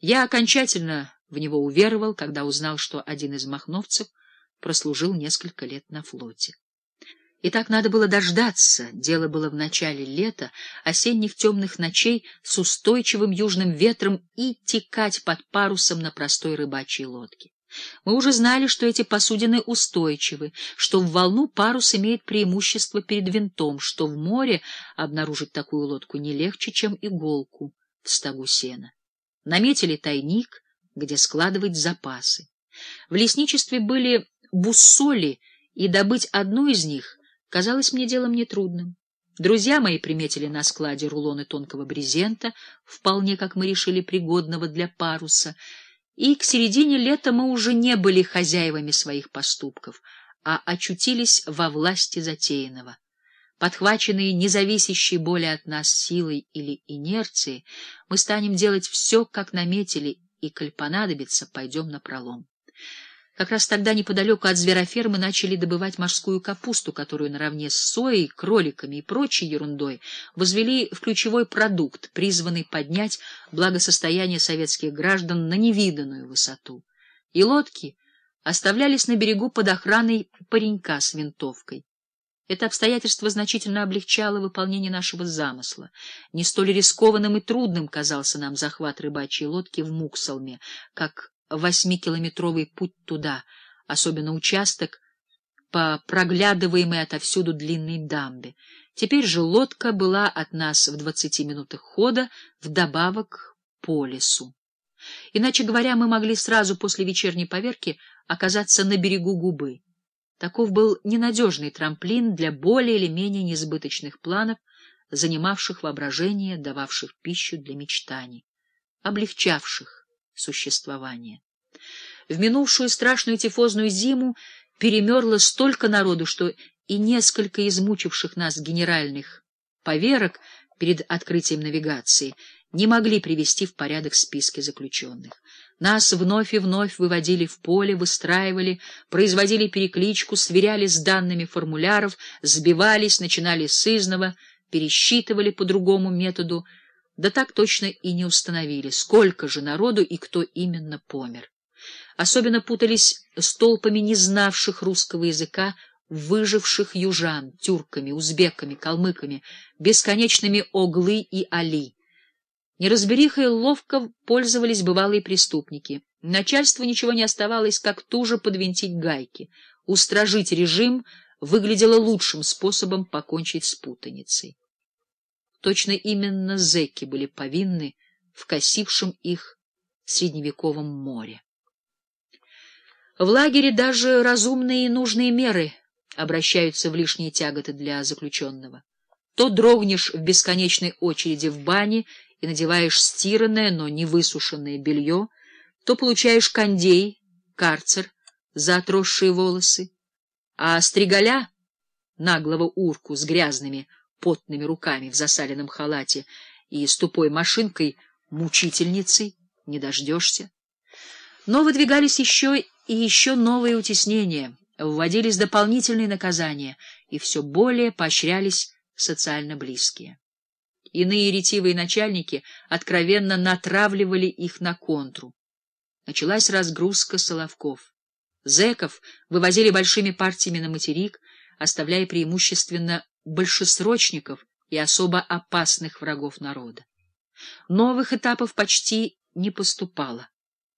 Я окончательно в него уверовал, когда узнал, что один из махновцев прослужил несколько лет на флоте. И так надо было дождаться, дело было в начале лета, осенних темных ночей с устойчивым южным ветром и текать под парусом на простой рыбачьей лодке. Мы уже знали, что эти посудины устойчивы, что в волну парус имеет преимущество перед винтом, что в море обнаружить такую лодку не легче, чем иголку в стогу сена. Наметили тайник, где складывать запасы. В лесничестве были буссоли, и добыть одну из них казалось мне делом нетрудным. Друзья мои приметили на складе рулоны тонкого брезента, вполне, как мы решили, пригодного для паруса, и к середине лета мы уже не были хозяевами своих поступков, а очутились во власти затеянного. Подхваченные независящей более от нас силой или инерцией, мы станем делать все, как наметили, и, коль понадобится, пойдем на пролом. Как раз тогда неподалеку от зверофермы начали добывать морскую капусту, которую наравне с соей, кроликами и прочей ерундой возвели в ключевой продукт, призванный поднять благосостояние советских граждан на невиданную высоту. И лодки оставлялись на берегу под охраной паренька с винтовкой. Это обстоятельство значительно облегчало выполнение нашего замысла. Не столь рискованным и трудным казался нам захват рыбачьей лодки в Муксалме, как восьмикилометровый путь туда, особенно участок по проглядываемой отовсюду длинной дамбе. Теперь же лодка была от нас в двадцати минутах хода, вдобавок по лесу. Иначе говоря, мы могли сразу после вечерней поверки оказаться на берегу губы. Таков был ненадежный трамплин для более или менее несбыточных планов, занимавших воображение, дававших пищу для мечтаний, облегчавших существования. В минувшую страшную тифозную зиму перемерло столько народу, что и несколько измучивших нас генеральных поверок перед открытием навигации не могли привести в порядок списки заключенных. Нас вновь и вновь выводили в поле, выстраивали, производили перекличку, сверяли с данными формуляров, сбивались, начинали с изного, пересчитывали по другому методу, да так точно и не установили, сколько же народу и кто именно помер. Особенно путались с толпами не русского языка, выживших южан, тюрками, узбеками, калмыками, бесконечными оглы и али. Неразберихой ловко пользовались бывалые преступники. Начальству ничего не оставалось, как туже подвинтить гайки. Устражить режим выглядело лучшим способом покончить с путаницей. Точно именно зэки были повинны в косившем их средневековом море. В лагере даже разумные и нужные меры обращаются в лишние тяготы для заключенного. То дрогнешь в бесконечной очереди в бане и надеваешь стиранное, но не высушенное белье, то получаешь кондей, карцер за отросшие волосы, а стригаля, наглого урку с грязными, потными руками в засаленном халате и с тупой машинкой, мучительницей, не дождешься. Но выдвигались еще и еще новые утеснения, вводились дополнительные наказания, и все более поощрялись социально близкие. Иные ретивые начальники откровенно натравливали их на контру. Началась разгрузка соловков. Зеков вывозили большими партиями на материк, оставляя преимущественно большесрочников и особо опасных врагов народа. Новых этапов почти не поступало.